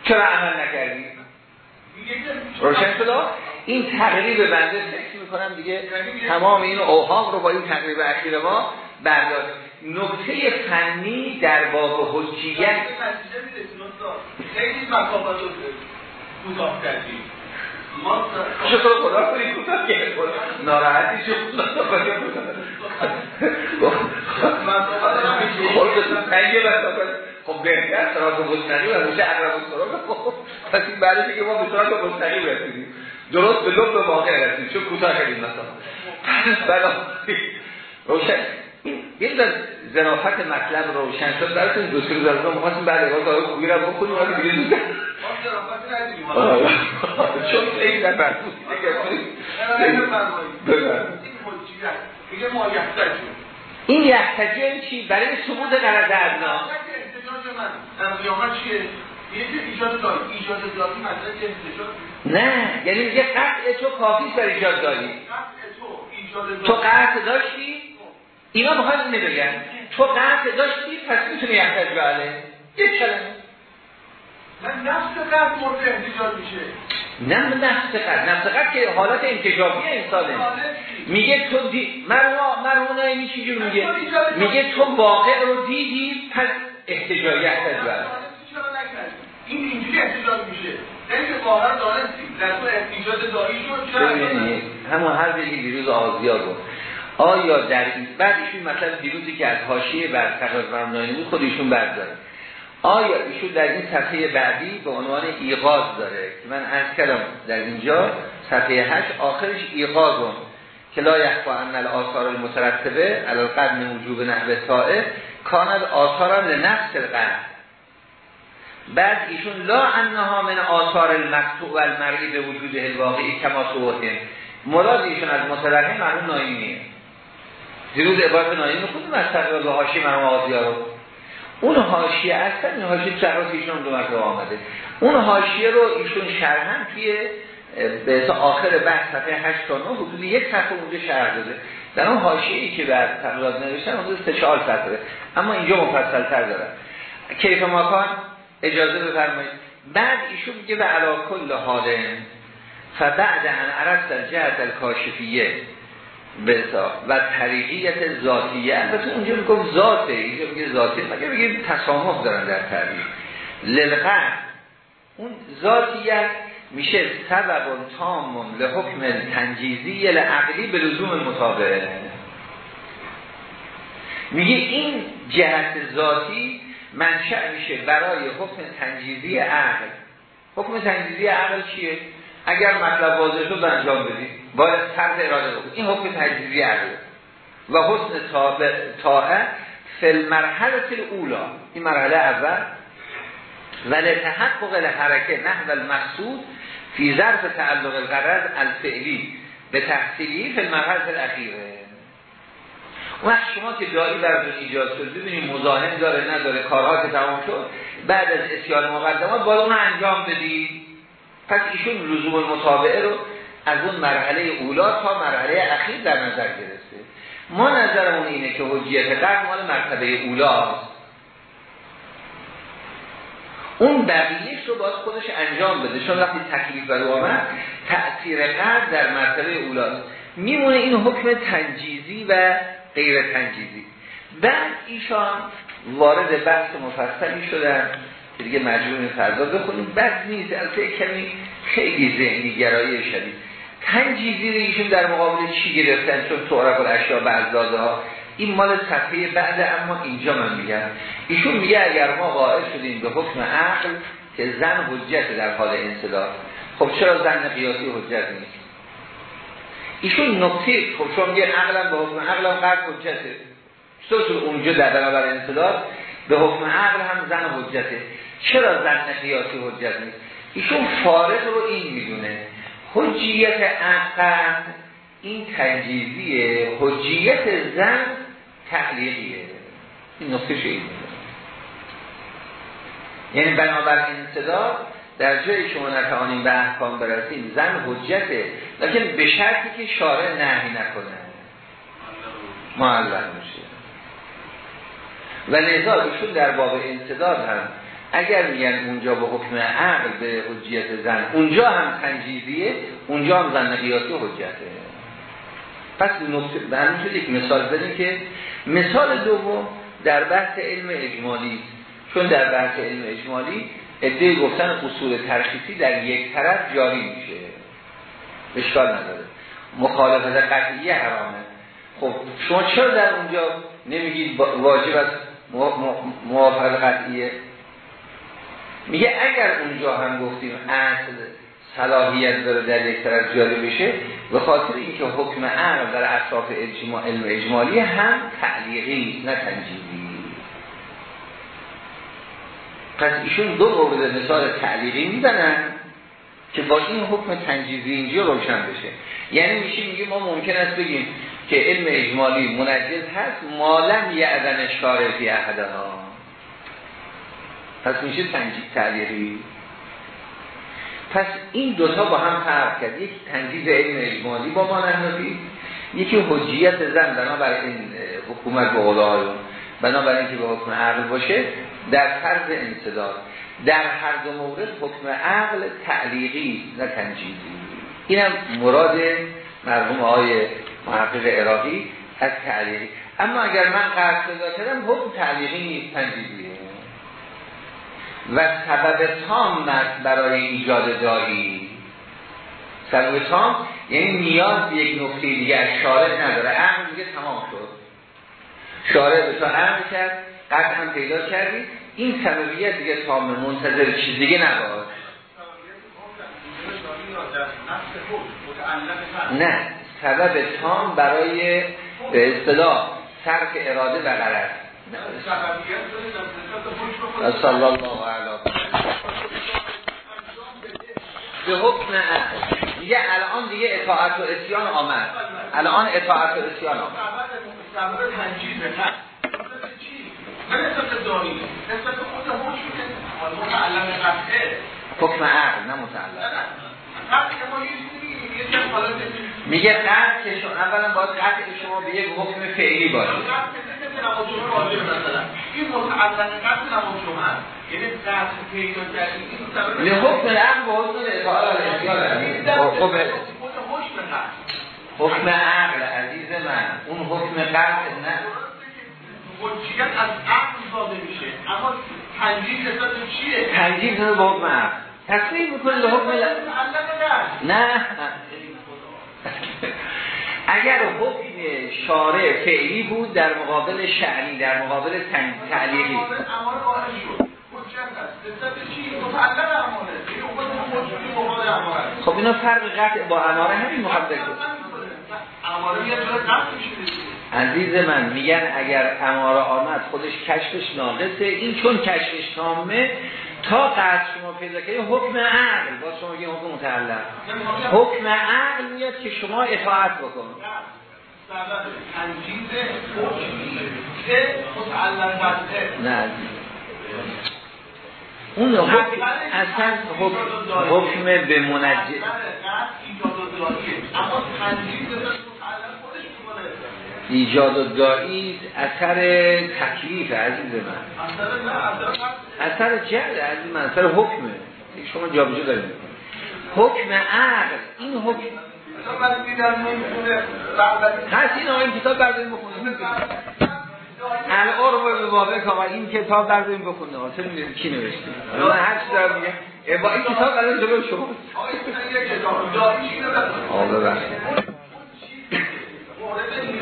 S1: چرا عمل نکردی؟ روشن شده این تقریب بنده فکر می‌کنم دیگه تمام این اوهام رو با این تقریب اخیر ما برداشت. نکته فنی در باب حجیت
S2: خیلی مکافات کوتاه کردیم
S1: چطور خدا کنید کوتاه که ناراحتی شد خودتون تنگه بسافت خب بهتر سرات مستقیم و میشه عقرب سرات خب پس این بعدش که ما به سرات مستقیم رسیدیم درست به لب واقع رسیدیم چون کوتاه کردیم مثلا بلا روشن این در زنافت مطلب روشن شد. براتون دو سه روز از می‌خواستیم بعد از کار خوبی رو بکنیم ولی دیگه زود چون خیلی در برخوست این یحتجی این چی؟ برای ثبوت قرض ادنا نه. یعنی میگه قطع تو کافی برای ایجاد داری. تو. قطع داشتی؟ اینا می‌خواد اینو بگن. تو قطع داشتی پس می‌تونی یحتج بله یک کلمه.
S2: من نفس قطع مورد احتجاج میشه.
S1: نه نفس قد نفس قد که حالت انتجابی انسانه. میگه تو دی مرحوم مرحوم چی جور میگه میگه تو واقع رو دیدی پس احتجاجیت بله
S2: این اینجوری احتجاج میشه. اینکه واقعا دانستی در تو احتجاج داری شد
S1: همون هر دیگه دیروز آزیا گفت. آیا در این بعد ایشون مثلا دیروزی که از حاشیه بر تقریبا فرمانانی بود خود ایشون برداره. آیا ایشون در این صفحه بعدی به عنوان ایقاز داره؟ که من از کردم در اینجا صفحه 8 آخرش ایقازم که لا یخفا ان الاثار المترتبه علی القدم وجوب نحو طائف کاند آثارا لنفس القدم. بعد ایشون لا انها من آثار المقطوع و المرئی به وجود الواقعی کما صورتین مراد ایشون از مترحم مرحوم نایمیه دیروز عبارت نایمی خود از تقریبا حاشیه مرحوم آزیا رو. اون حاشیه اصلا این حاشیه شرح ایشون دو مرتبه آمده اون حاشیه رو ایشون شرحن توی به آخر بحث صفحه 8 تا 9 حدود یک صفحه اونجا شرح داده. در اون حاشیه‌ای که بر تقریبات نوشتن حدود 3 4 صفحه اما اینجا مفصل تر داره کیف ماکان اجازه بفرمایید. بعد ایشون میگه و علا کل حال. فبعد ان عرفت الجهت الکاشفیه بسا و طریقیت ذاتیه. البته اونجا میگم ذاته. اینجا میگه ذاته. مگه بگیم تسامح دارن در تعریف للغت اون ذاتیت میشه سبب تام لحکم تنجیزی لعقلی به لزوم مطابقه میگه این جهت ذاتی منشأ میشه برای حکم تنجیزی عقل. حکم تنجیزی عقل چیه؟ اگر مطلب واضح شد انجام بدید. باید طرز اراده بود این حکم تنجیزی عقل. و حسن طاعه فل مرحله اولا این مرحله اول. ولی تحقق الحرکه نحو المقصود فی ظرف تعلق الغرض الفعلی. به تحصیلی فی المرحله الاخیره. وقت شما که دایی براتون ایجاد شد ببینید مزاحم داره نداره کارها که تمام شد بعد از اسیان مقدمات باید اون انجام بدید. پس ایشون لزوم مطابعه رو از اون مرحله اولا تا مرحله اخیر در نظر گرفته. ما نظرمون اینه که حجیت قرد مال مرتبه اولاست. اون بقیهش رو باید خودش انجام بده. چون وقتی تکلیف بر آمد تأثیر قرد در مرتبه اولاست. میمونه این حکم تنجیزی و غیر تنجیزی. بعد ایشان وارد بحث مفصلی شدن. دیگه مجموع فردا بخونیم. بعد نیست از کمی خیلی ذهنی گرایی شدید تنجیزی رو ایشون در مقابل چی گرفتن؟ چون تعرف الاشیا بعضاده ها. این مال صفحه بعد اما اینجا من میگم. ایشون میگه اگر ما قائل شدیم به حکم عقل که زن حجت در حال انصداد خب چرا زن قیاسی حجت نیست؟ ایشون نکته خب چون میگه عقلم به حکم عقلم قرد حجته. چطور اونجا در برابر انصداد به حکم عقل هم زن حجته. چرا زن قیاسی حجت نیست؟ ایشون فارغ رو این می‌دونه. حجیت عقل این تنجیزیه حجیت زن تعلیقیه این نقطه یعنی بنابر انصداد در جای شما نتوانیم به احکام برسیم زن حجته لیکن به شرطی که شارع نهی نکنه. معلق میشه. و لذا در باب انصداد هم اگر میگن اونجا به حکم عقل به حجیت زن اونجا هم تنجیزیه اونجا هم زن قیاسی حجته پس به همین یک مثال بدیم که مثال دوم در بحث علم اجمالی. چون در بحث علم اجمالی ادعای گفتن اصول ترخیصی در یک طرف جاری میشه. اشکال نداره. مخالفت قطعیه حرامه. خب شما چرا در اونجا نمیگید واجب از موافقت قطعیه؟ میگه اگر اونجا هم گفتیم اصل صلاحیت داره در یک طرف جاری بشه به خاطر اینکه حکم عقل در اطراف علم اجمالی هم تعلیقی نه تنجیبی پس ایشون دو مورد مثال تعلیقی می‌زنن که با این حکم تنجیزی اینجا روشن بشه. یعنی میشه میگه ما ممکن است بگیم که علم اجمالی منجز هست مالم یعدن شارفی احدها. پس میشه تنجیز تعلیقی پس این دوتا با هم فرق کرد. یک تنجیز علم اجمالی با ما یکی حجیت زن بنابر این حکومت به قضا بنابر اینکه به حکم عقل باشه در فرض انصداد. در هر دو مورد حکم عقل تعلیقی نه تنجیزی اینم مراد مرحوم آقای محقق عراقی از تعلیقی. اما اگر من قرص پیدا کردم حکم تعلیقی نیست تنجیزیه و سبب تام برای ایجاد دایی. سبب تام یعنی نیاز به یک نقطه دیگه نداره. عقل دیگه تمام شد. شارع به تو عقل کرد قطع هم پیدا کردی. این سببیت دیگه تام منتظر چیز دیگه نباد نه سبب تام برای به اصطلاح صرف اراده و غرض. صلی الله علیه به حکم دیگه الان دیگه اطاعت و اسیان آمد. الان اطاعت و اسیان آمد. حکم عقل نه متعلق. میگه قطع که شما اولا باید قطع شما به یک حکم فعلی باشه.
S2: نماز جمعه واجب مثلا این متعلق قصد نماز جمعه یعنی قصد پیدا کردن این سبب
S1: لحکم العقل و حکم الاطاعه
S2: خب
S1: خب
S2: حکم
S1: عقل عزیز من. اون حکم قلب نه.
S2: حجیت از عقل صادر میشه؟ اما تنجیز نسبت به چیه؟
S1: تنجیز به حکم عقل. تصریح می‌کنه لحکم
S2: نه.
S1: نه اگر حکم شارع فعلی بود در مقابل شعری در مقابل تعلیقی. خب اینا فرق قطع با اماره همین محبت. عزیز من میگن اگر اماره آمد خودش کشفش ناقصه. این چون کشفش تامه تا قطع شما پیدا کنید حکم عقل با شما میگه حکم متعلق. حکم عقل میاد که شما اطاعت بکن. نه. اون حکم اصلا حکم, به منجه
S2: اما تنجیز نسبت متعلق خودش می‌کنه
S1: ایجاد و دایی اثر تکلیف عزیز من.
S2: اثر
S1: جهل عزیز من اثر حکمه. شما جابجا دارید. می‌کنید حکم عقل این حکم. هست این آقا این کتاب برداریم بخونیم. الان رو به که آقا این کتاب برداریم بخونیم. چه می‌دونیم کی نوشته؟ من هر چی دارم میگم. این کتاب الان جلو شما.
S2: آقا این یک کتاب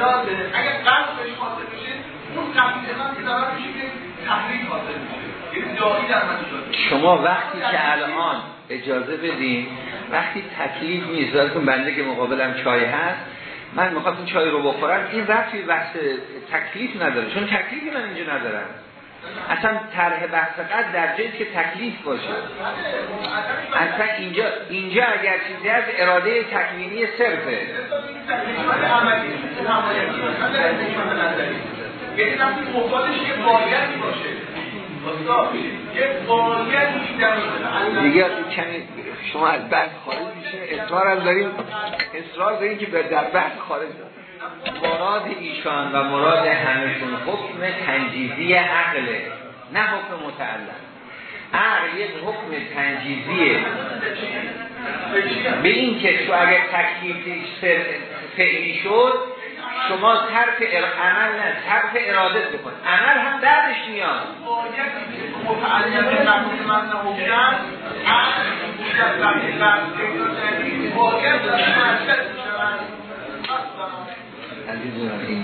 S2: مورد نیازه اگر قصد بهش حاصل میشه اون من که دارم میشه که تحلیل حاصل میشه. یعنی دایی در
S1: شما وقتی که الان اجازه بدین وقتی تکلیف نیست دارتون بنده که مقابلم چای هست من می‌خواد این چای رو بخورم این رفتی بحث تکلیف نداره چون تکلیفی من اینجا ندارم. اصلا طرح بحث قد در جایی که تکلیف باشه. اصلا اینجا اینجا اگر چیزی از اراده تکوینی صرفه.
S2: یعنی وقتی مقابلش یه باشه.
S1: دیگه کمی شما از بحث خارج میشه. اصرار هم داریم. اصرار داریم که به در بحث خارج داریم. مراد ایشان و مراد همشون حکم تنجیزی عقله نه حکم متعلق. عقل یک حکم تنجیزیه. به این که شو اگر تکلیفش سر- فعلی شد شما طرف عمل نه طرف اراده بکن. عمل هم بعدش میاد
S2: متعلق نقل من نموکن عقل بودن وقتی قصد پیدا کردی باید در مرکز می‌شوند
S1: عزیزان این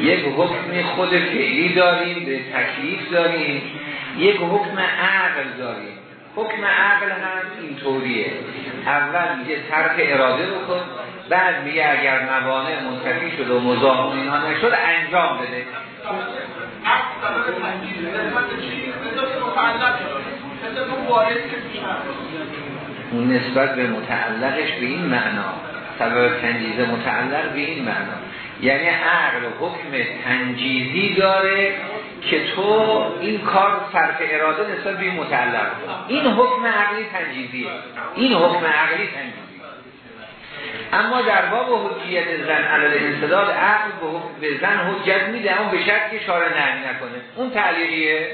S1: یک حکم خود فعلی داریم به تکلیف داریم. یک حکم عقل داریم. حکم عقل هم اینطوریه. اول میگه ترک اراده بکن بعد میگه اگر موانع منتفی شد و مزاحم اینا نشد انجام بده.
S2: اون
S1: نسبت به متعلقش به این معنا. سبب تنجیز متعلق به این معنا. یعنی عقل حکم تنجیزی داره که تو این کار صرف اراده نسبت به این متعلق. این حکم عقلی تنجیزیه. این حکم عقلی تنجیزی اما در باب حجیت زن علال انصداد عقل به زن حجت میده اما به شرط که شارع نهی نکنه. اون تعلیقیه؟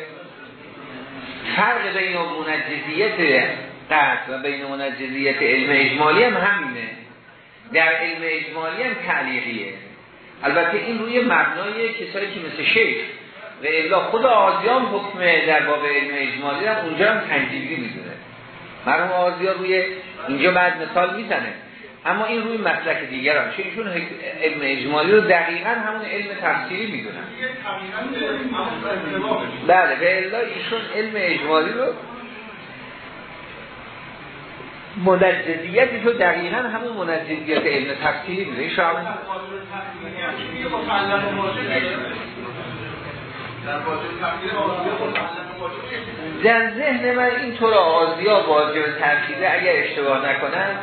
S1: فرق بین منجزیت قصد و بین منجزیت علم اجمالی هم همینه. در علم اجمالی هم تعلیقیه. البته این روی مبنای کسایی که مثل شیخ و الا خود آزیان حکم در باب علم اجمالی هم اونجا هم تنجیزی می‌دونه مرحوم آزیان روی اینجا بعد مثال می‌زنه. اما این روی مسلک دیگر هم چون ایشون علم اجمالی رو دقیقا همون علم تفسیری می‌دونن. بله به الا ایشون علم اجمالی رو منجزیتی رو دقیقا همون منجزیت علم تفسیری میده این
S2: متعلق باشه در
S1: ذهن من اینطور آزیا واجب ترکیده اگر اشتباه نکنم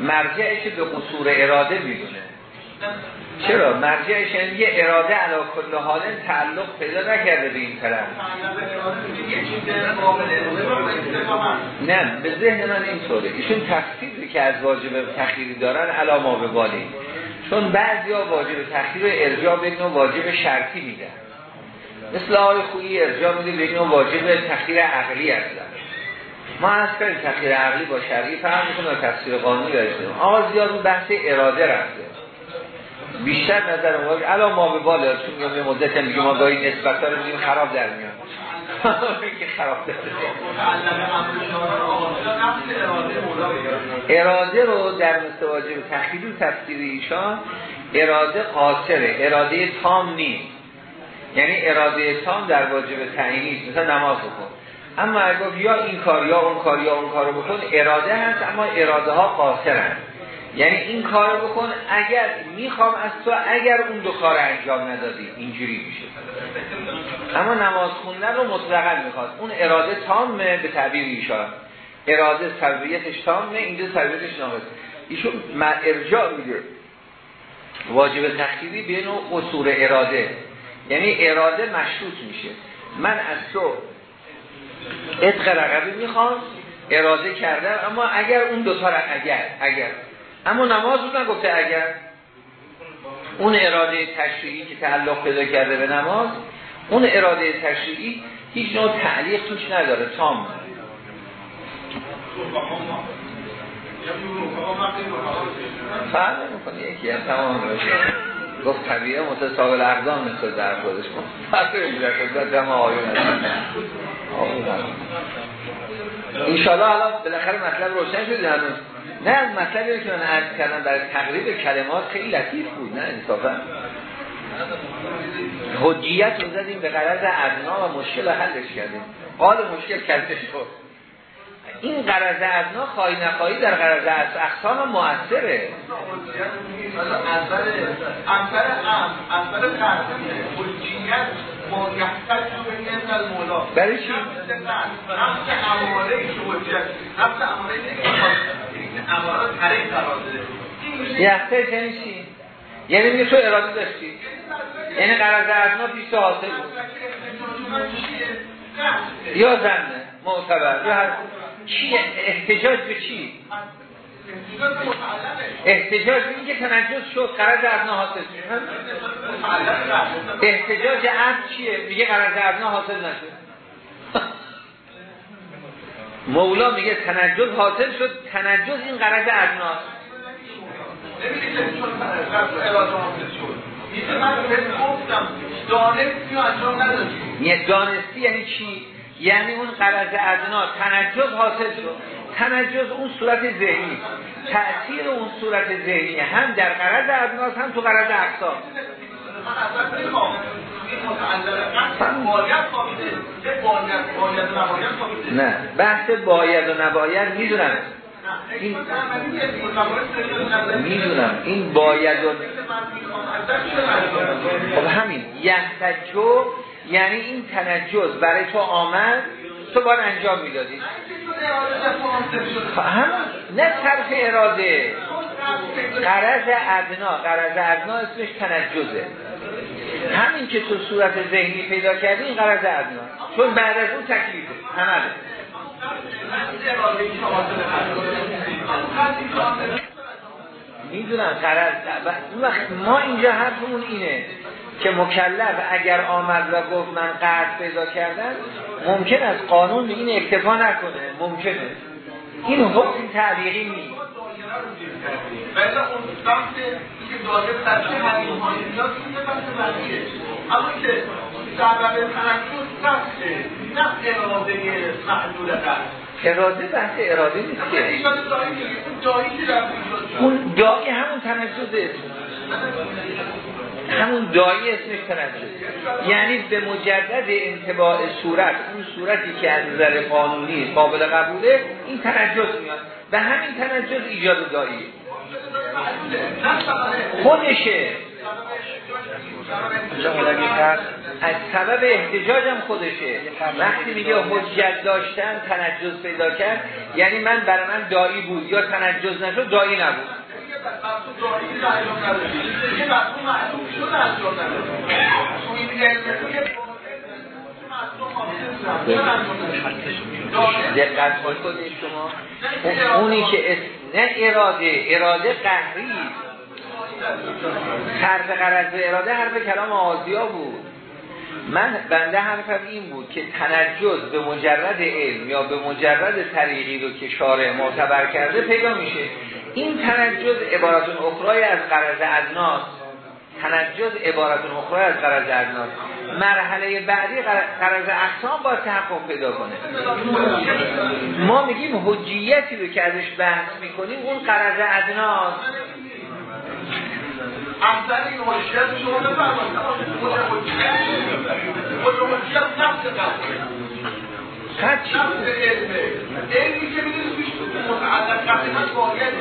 S1: مرجعش به قصور اراده می‌دونه. چرا؟ مرجعش یعنی یه اراده علا کل حال تعلق پیدا نکرده به این طرف. نه به ذهن من اینطوره. ایشون تفسیری که از واجب تخیری دارن علا ما به بالی. چون بعضی ها واجب تخییر ارجاع به نوع واجب شرطی میدن. مثل آقای خویی ارجاع میده به نوع واجب تخییر عقلی هستن. ما از کردیم تخییر عقلی با شرعی فهم می‌کنم تفسیر قانونی داریم آقا زیاد بحث اراده رفته. بیشتر نظر ما الان ما به بالا چون یه مدت میگه ما گاهی نسبت رو میگیم خراب در میاد. که خراب اراده رو در مثل واجب تخییر و تفسیر ایشان اراده قاصره. اراده تام نیست. یعنی اراده تام در واجب تعیینی مثلا نماز بکن. اما اگر یا این کار یا اون کار یا اون کارو بکن اراده هست اما اراده ها قاصرن. یعنی این کارو بکن اگر می‌خوام از تو اگر اون دو کار انجام ندادی اینجوری میشه. اما نماز خوندن رو مطلقا می‌خواد اون اراده تامه به تعبیر ایشان. اراده سربیتش تامه اینجا سربیتش نامه. ایشون ارجاع میده. واجب تخییری به نوع قصور اراده. یعنی اراده مشروط میشه. من از تو اتق رقبی می‌خوام اراده کردم اما اگر اون دوتا را اگر اگر اما نماز بود نگفته اگر اون اراده تشریعی که تعلق پیدا کرده به نماز اون اراده تشریعی هیچ نوع تعلیق توش نداره تام فرق می‌کنه یکی هم تمام باشه. گفت طبیعه متساوی اقدام مثل در خودش. فرق می‌کنه خود جمع آیون انشاءالله الان بالاخره مطلب روشن شد هنوز. نه مطلبی که من عرض کردم برای تقریب کلمات خیلی لطیف بود نه انصافا. حجیت رو زدیم به قرض ادنا و مشکل حلش کردیم. قال مشکل کرده شد این قرض ادنا خواهی نخواهی در قرض اقسام موثره برای چی؟ یخته یعنی چی؟ یعنی میگه تو اراده داشتی؟ یعنی قرض ادنا پیش حاصل بود. یا زنه معتبر یا هر چی؟ احتجاج به چی؟ احتجاج به اینکه تنجز شد قرض ادنا حاصل شد. احتجاج عبد چیه؟ میگه قرض ادنا حاصل نشد. مولا میگه تنجز حاصل شد تنجز این قرض ادناست دانستی یعنی چی؟ یعنی اون قرض ادنا تنجز حاصل شد. تنجز اون صورت ذهنی. تأثیر اون صورت ذهنی هم در قرض ادناست هم تو قرض اقصا نه. بحث باید و نباید می‌دونم. این می‌دونم. این باید و خب همین. یحتجو یعنی این تنجز. برای تو آمد تو باید انجام می‌دادی. هم نه طرف اراده. قرض ادنا. قرض ادنا اسمش تنجزه. همین که تو صورت ذهنی پیدا کردی این قرض ادنا چون بعد از اون تکلیفه. عمله. می‌دونم قرض ما اینجا حرفمون اینه که مکلف اگر آمد و گفت من قرض پیدا کردن ممکن است قانون این اکتفا نکنه. ممکنه. این حکم تعلیقی نیست. اما که سبب سخته نه اراده بحث اراده نیست که. اون دایی همون تنجز همون دایی اسمش تنجز یعنی به مجدد انتباع صورت اون صورتی که از نظر قانونی قابل قبوله این تنجز میاد. به همین تنجز ایجاد دایی. خودشه. از سبب احتجاج هم خودشه. وقتی میگه حجت داشتن تنجز پیدا کرد یعنی من برای من دایی بود یا تنجز نشد دایی نبود. دقت کنید شما. اونی که نه اراده اراده قهری. طرف قرض اراده حرف کلام آزیا بود. من بنده حرفم این بود که تنجز به مجرد علم یا به مجرد طریقی رو که شارع معتبر کرده پیدا میشه. این تنجز عبارتون اخرای از قرض ادناس تنجز عبارتون اخرای از قرض ادناس مرحله بعدی قرض اقسام با تحقق پیدا کنه. ما میگیم حجیتی رو که ازش بحث می‌کنیم اون قرض ادناس
S2: احسن این حجیت شما بفرمایید. حجیت نفس قصد
S1: خط چی؟
S2: نفس علمه علمی که می‌دونی توش متعلق قصدش واقعیه